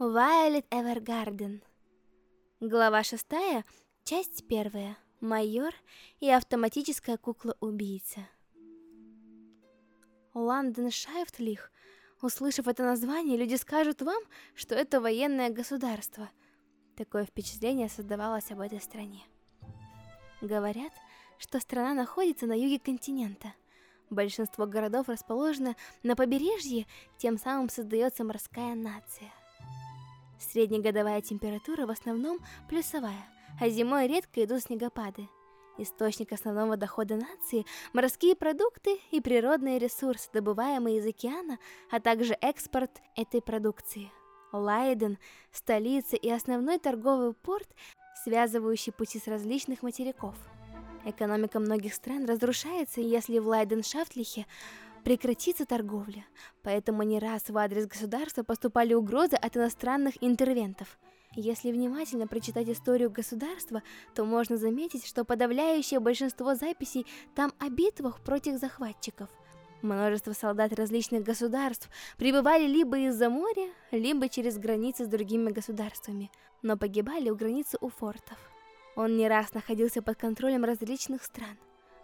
Violet Evergarden. Глава шестая, часть первая. Майор и автоматическая кукла-убийца. Лондон Шайфтлих. Услышав это название, люди скажут вам, что это военное государство. Такое впечатление создавалось об этой стране. Говорят, что страна находится на юге континента. Большинство городов расположено на побережье, тем самым создается морская нация. Среднегодовая температура в основном плюсовая, а зимой редко идут снегопады. Источник основного дохода нации – морские продукты и природные ресурсы, добываемые из океана, а также экспорт этой продукции. Лайден – столица и основной торговый порт, связывающий пути с различных материков. Экономика многих стран разрушается, если в Лайден-Шафтлихе прекратится торговля, поэтому не раз в адрес государства поступали угрозы от иностранных интервентов. Если внимательно прочитать историю государства, то можно заметить, что подавляющее большинство записей там о битвах против захватчиков. Множество солдат различных государств прибывали либо из-за моря, либо через границы с другими государствами, но погибали у границы у фортов. Он не раз находился под контролем различных стран.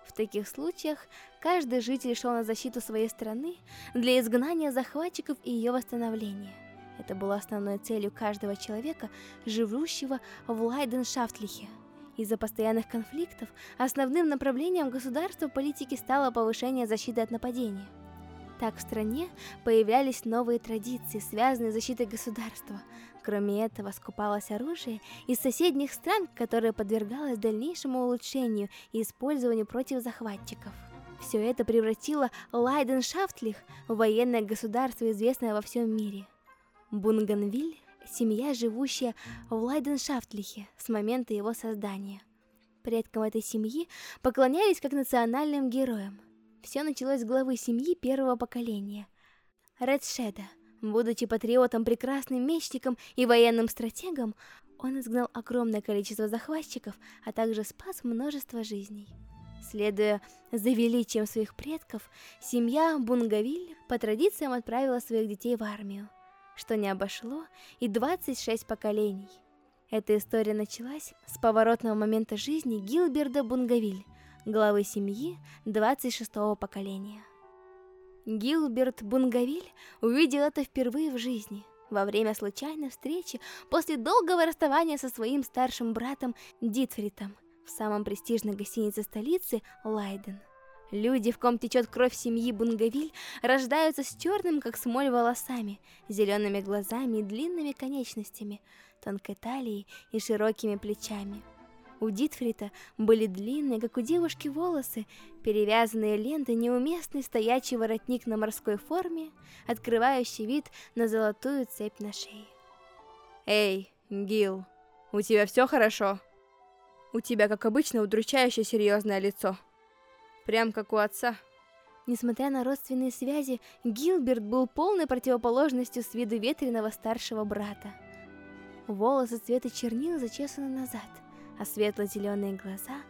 В таких случаях каждый житель шел на защиту своей страны для изгнания захватчиков и ее восстановления. Это было основной целью каждого человека, живущего в Лайденшафтлихе. Из-за постоянных конфликтов основным направлением государства политики стало повышение защиты от нападения. Так в стране появлялись новые традиции, связанные с защитой государства. Кроме этого, скупалось оружие из соседних стран, которое подвергалось дальнейшему улучшению и использованию против захватчиков. Все это превратило Лайденшафтлих в военное государство, известное во всем мире. Бунганвиль – семья, живущая в Лайденшафтлихе с момента его создания. Предкам этой семьи поклонялись как национальным героям – все началось с главы семьи первого поколения. Редшеда, будучи патриотом, прекрасным мечником и военным стратегом, он изгнал огромное количество захватчиков, а также спас множество жизней. Следуя за величием своих предков, семья Бунгавиль по традициям отправила своих детей в армию, что не обошло и 26 поколений. Эта история началась с поворотного момента жизни Гилберда Бунгавиль, главы семьи 26-го поколения. Гилберт Бунгавиль увидел это впервые в жизни, во время случайной встречи после долгого расставания со своим старшим братом Дитфритом в самом престижной гостинице столицы Лайден. Люди, в ком течет кровь семьи Бунгавиль, рождаются с черным, как смоль, волосами, зелеными глазами и длинными конечностями, тонкой талией и широкими плечами. У Дитфрита были длинные, как у девушки, волосы, перевязанные лентой, неуместный стоячий воротник на морской форме, открывающий вид на золотую цепь на шее. «Эй, Гил, у тебя все хорошо?» «У тебя, как обычно, удручающе серьезное лицо. Прям как у отца». Несмотря на родственные связи, Гилберт был полной противоположностью с виду ветреного старшего брата. Волосы цвета чернил зачесаны назад – а светло-зеленые глаза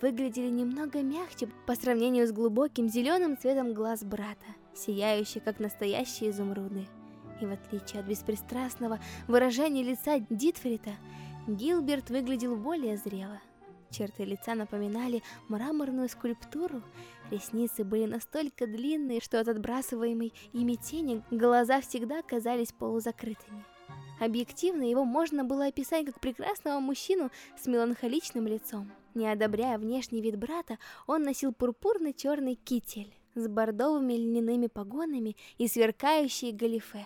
выглядели немного мягче по сравнению с глубоким зеленым цветом глаз брата, сияющие как настоящие изумруды. И в отличие от беспристрастного выражения лица Дитфрита, Гилберт выглядел более зрело. Черты лица напоминали мраморную скульптуру, ресницы были настолько длинные, что от отбрасываемой ими тени глаза всегда казались полузакрытыми. Объективно его можно было описать как прекрасного мужчину с меланхоличным лицом. Не одобряя внешний вид брата, он носил пурпурный черный китель с бордовыми льняными погонами и сверкающие галифе.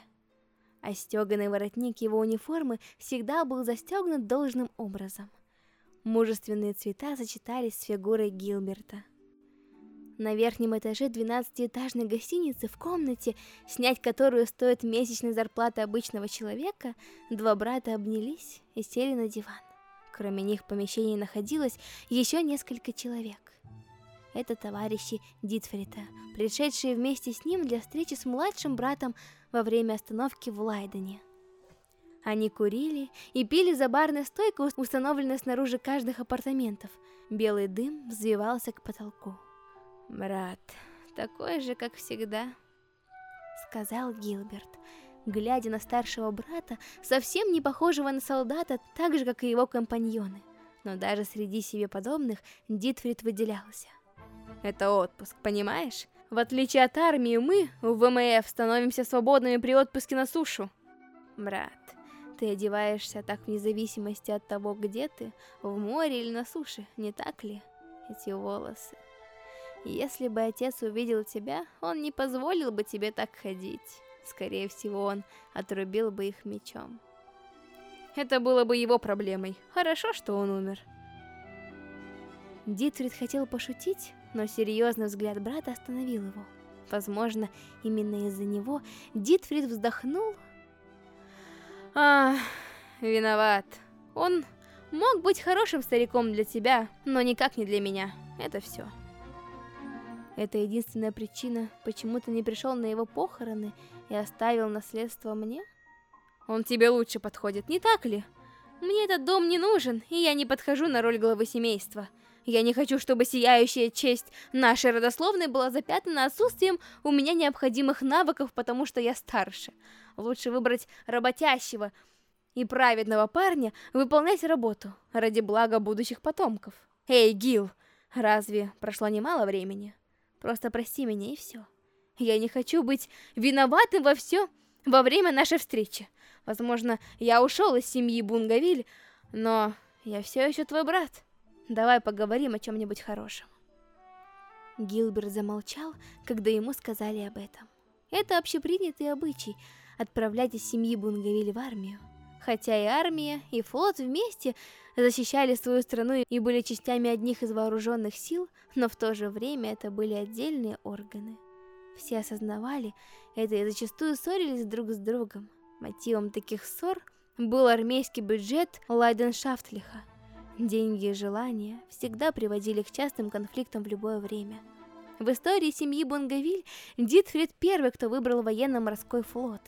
А стеганый воротник его униформы всегда был застегнут должным образом. Мужественные цвета сочетались с фигурой Гилберта. На верхнем этаже 12-этажной гостиницы в комнате, снять которую стоит месячной зарплаты обычного человека, два брата обнялись и сели на диван. Кроме них в помещении находилось еще несколько человек. Это товарищи Дитфрита, пришедшие вместе с ним для встречи с младшим братом во время остановки в Лайдене. Они курили и пили за барной стойкой, установленной снаружи каждых апартаментов. Белый дым взвивался к потолку. «Брат, такой же, как всегда», — сказал Гилберт. глядя на старшего брата, совсем не похожего на солдата, так же, как и его компаньоны. Но даже среди себе подобных Дитфрид выделялся. Это отпуск, понимаешь? В отличие от армии, мы в ВМФ становимся свободными при отпуске на сушу. Брат, ты одеваешься так вне зависимости от того, где ты, в море или на суше, не так ли? Эти волосы. Если бы отец увидел тебя, он не позволил бы тебе так ходить. Скорее всего, он отрубил бы их мечом. Это было бы его проблемой. Хорошо, что он умер. Дитфрид хотел пошутить, но серьезный взгляд брата остановил его. Возможно, именно из-за него Дитфрид вздохнул. А, виноват. Он мог быть хорошим стариком для тебя, но никак не для меня. Это все. Это единственная причина, почему ты не пришел на его похороны и оставил наследство мне? Он тебе лучше подходит, не так ли? Мне этот дом не нужен, и я не подхожу на роль главы семейства. Я не хочу, чтобы сияющая честь нашей родословной была запятнана отсутствием у меня необходимых навыков, потому что я старше. Лучше выбрать работящего и праведного парня выполнять работу ради блага будущих потомков. Эй, Гил, разве прошло немало времени? Просто прости меня и все. Я не хочу быть виноватым во все во время нашей встречи. Возможно, я ушел из семьи Бунгавиль, но я все еще твой брат. Давай поговорим о чем-нибудь хорошем. Гилберт замолчал, когда ему сказали об этом. Это общепринятый обычай – отправлять из семьи Бунгавиль в армию. Хотя и армия, и флот вместе защищали свою страну и были частями одних из вооруженных сил, но в то же время это были отдельные органы. Все осознавали это и зачастую ссорились друг с другом. Мотивом таких ссор был армейский бюджет Лайденшафтлиха – Деньги и желания всегда приводили к частым конфликтам в любое время. В истории семьи Бонгавиль Дитфрид первый, кто выбрал военно-морской флот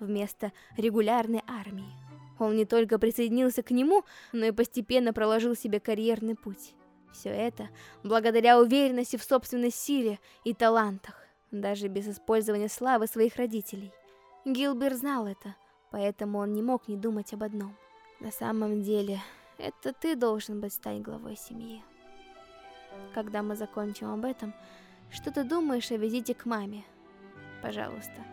вместо регулярной армии. Он не только присоединился к нему, но и постепенно проложил себе карьерный путь. Все это благодаря уверенности в собственной силе и талантах, даже без использования славы своих родителей. Гилбер знал это, поэтому он не мог не думать об одном. На самом деле, это ты должен быть стать главой семьи. Когда мы закончим об этом, что ты думаешь о визите к маме? Пожалуйста,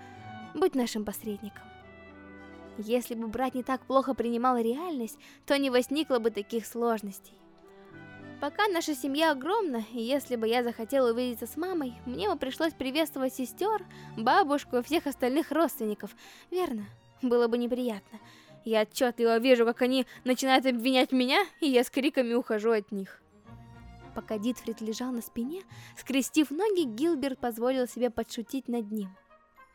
будь нашим посредником. Если бы брат не так плохо принимал реальность, то не возникло бы таких сложностей. Пока наша семья огромна, и если бы я захотела увидеться с мамой, мне бы пришлось приветствовать сестер, бабушку и всех остальных родственников, верно? Было бы неприятно. Я отчетливо вижу, как они начинают обвинять меня, и я с криками ухожу от них. Пока Дитфрид лежал на спине, скрестив ноги, Гилберт позволил себе подшутить над ним.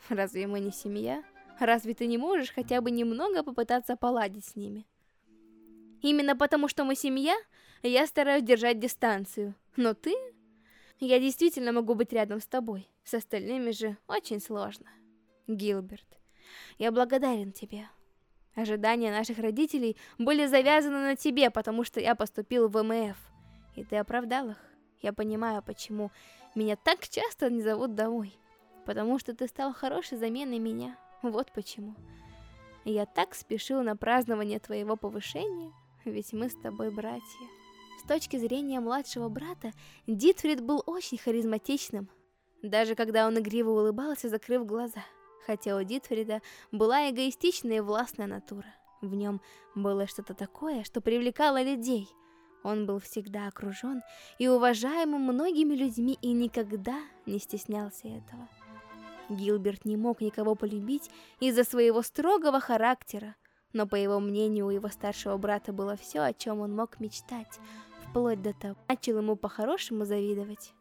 «Разве мы не семья? Разве ты не можешь хотя бы немного попытаться поладить с ними?» «Именно потому, что мы семья, я стараюсь держать дистанцию. Но ты...» «Я действительно могу быть рядом с тобой. С остальными же очень сложно. Гилберт, я благодарен тебе». Ожидания наших родителей были завязаны на тебе, потому что я поступил в МФ. И ты оправдал их. Я понимаю, почему меня так часто не зовут домой. Потому что ты стал хорошей заменой меня. Вот почему. Я так спешил на празднование твоего повышения, ведь мы с тобой братья. С точки зрения младшего брата, Дитфрид был очень харизматичным. Даже когда он игриво улыбался, закрыв глаза – хотя у Дитфрида была эгоистичная и властная натура. В нем было что-то такое, что привлекало людей. Он был всегда окружен и уважаемым многими людьми и никогда не стеснялся этого. Гилберт не мог никого полюбить из-за своего строгого характера, но, по его мнению, у его старшего брата было все, о чем он мог мечтать, вплоть до того, начал ему по-хорошему завидовать.